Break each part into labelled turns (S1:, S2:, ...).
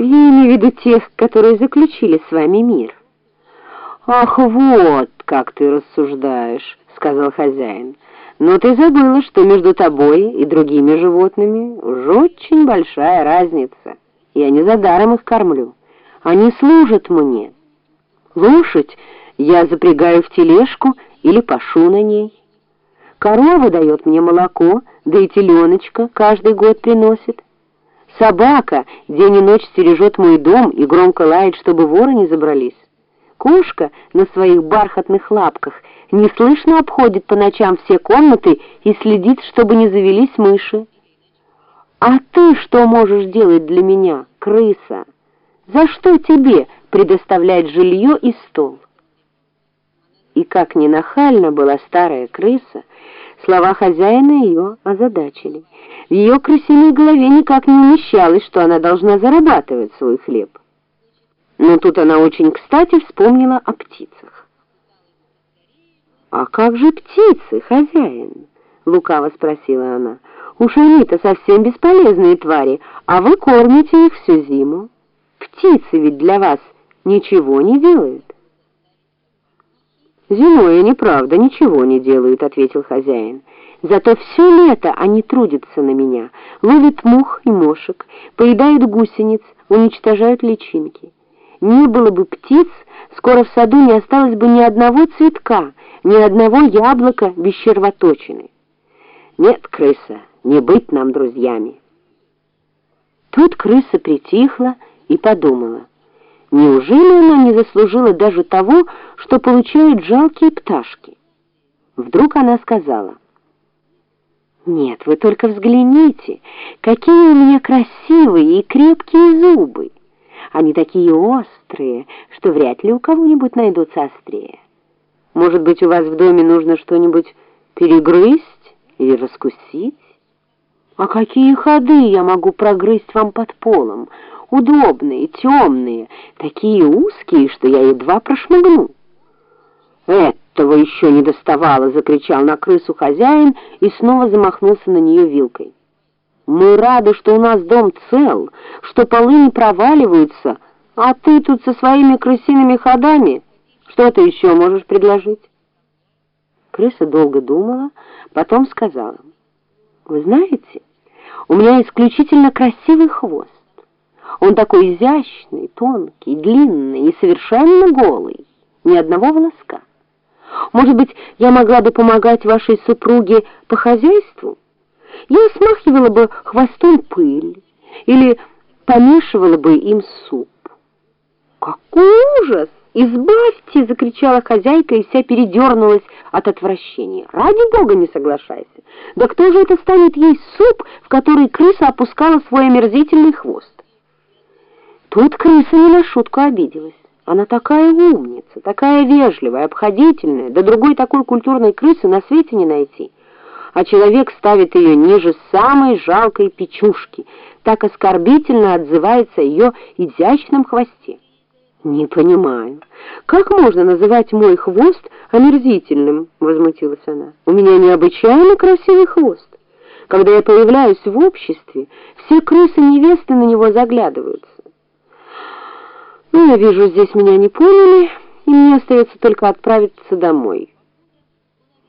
S1: Я имею в виду тех, которые заключили с вами мир.
S2: «Ах, вот как ты рассуждаешь», — сказал хозяин. «Но ты забыла, что между тобой и другими животными уж очень большая разница. Я не за даром их кормлю. Они служат мне. Лошадь я запрягаю в тележку или пашу на ней. Корова дает мне молоко, да и теленочка каждый год приносит. Собака день и ночь стережет мой дом и громко лает, чтобы воры не забрались. Кошка на своих бархатных лапках неслышно обходит по ночам все комнаты и следит, чтобы не завелись мыши. А ты что можешь делать для меня, крыса? За что тебе предоставлять жилье и стол? И как ни нахально была старая крыса, слова хозяина ее озадачили. В ее крысиной голове никак не умещалось, что она должна зарабатывать свой хлеб. Но тут она очень кстати вспомнила о птицах. «А как же птицы, хозяин?» — лукаво спросила она. «Уж они-то совсем бесполезные твари, а вы кормите их всю зиму. Птицы ведь для вас ничего не делают». «Зимой они, правда, ничего не делают», — ответил хозяин. «Зато все лето они трудятся на меня, ловят мух и мошек, поедают гусениц, уничтожают личинки. Не было бы птиц, скоро в саду не осталось бы ни одного цветка, ни одного яблока без червоточины. Нет, крыса, не быть нам друзьями». Тут крыса притихла и подумала. Неужели она не заслужила даже того, что получают жалкие пташки? Вдруг она сказала, «Нет, вы только взгляните, какие у меня красивые и крепкие зубы! Они такие острые, что вряд ли у кого-нибудь найдутся острее. Может быть, у вас в доме нужно что-нибудь перегрызть или раскусить? А какие ходы я могу прогрызть вам под полом?» Удобные, темные, такие узкие, что я едва прошмыгну. «Этого еще не доставало!» — закричал на крысу хозяин и снова замахнулся на нее вилкой. «Мы рады, что у нас дом цел, что полы не проваливаются, а ты тут со своими крысиными ходами. Что ты еще можешь предложить?» Крыса долго думала, потом сказала, «Вы знаете, у меня исключительно красивый хвост. Он такой изящный, тонкий, длинный и совершенно голый, ни одного волоска. Может быть, я могла бы помогать вашей супруге по хозяйству? Я смахивала бы хвостом пыль или помешивала бы им суп. Какой ужас! «Избавьте!» — закричала хозяйка и вся передернулась от отвращения. «Ради бога не соглашайся! Да кто же это станет есть суп, в который крыса опускала свой омерзительный хвост?» Тут крыса не на шутку обиделась. Она такая умница, такая вежливая, обходительная, да другой такой культурной крысы на свете не найти. А человек ставит ее ниже самой жалкой печушки, так оскорбительно отзывается ее изящном хвосте. «Не понимаю, как можно называть мой хвост омерзительным?» — возмутилась она. «У меня необычайно красивый хвост. Когда я появляюсь в обществе, все крысы-невесты на него заглядываются. Ну, я вижу, здесь меня не поняли, и мне остается только отправиться домой.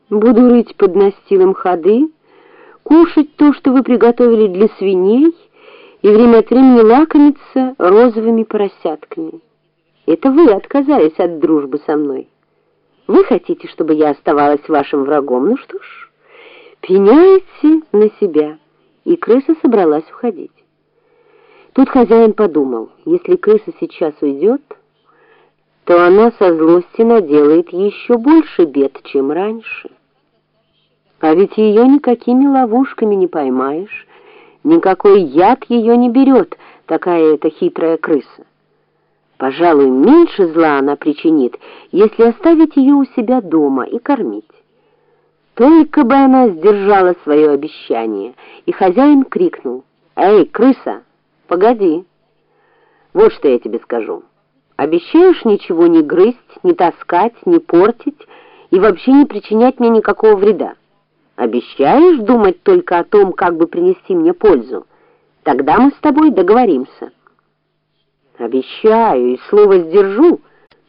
S2: Буду рыть под настилом ходы, кушать то, что вы приготовили для свиней, и время от времени лакомиться розовыми поросятками. Это вы отказались от дружбы со мной. Вы хотите, чтобы я оставалась вашим врагом? Ну что ж, пеняете на себя. И крыса собралась уходить. Тут хозяин подумал, если крыса сейчас уйдет, то она со злости наделает еще больше бед, чем раньше. А ведь ее никакими ловушками не поймаешь, никакой яд ее не берет, такая эта хитрая крыса. Пожалуй, меньше зла она причинит, если оставить ее у себя дома и кормить. Только бы она сдержала свое обещание, и хозяин крикнул «Эй, крыса!» Погоди. Вот что я тебе скажу. Обещаешь ничего не грызть, не таскать, не портить и вообще не причинять мне никакого вреда? Обещаешь думать только о том, как бы принести мне пользу? Тогда мы с тобой договоримся». Обещаю и слово сдержу,